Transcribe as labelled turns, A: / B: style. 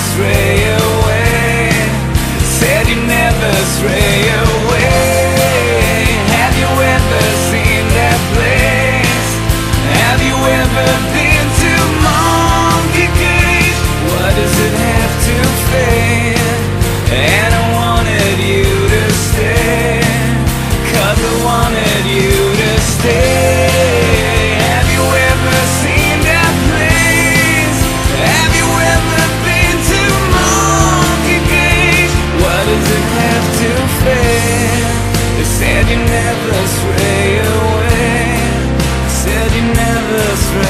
A: stray away. Said you never stray away. Have you ever seen that place? Have you ever been to Monkey Cage? What does it have to fade? never stray away. Said you never stray.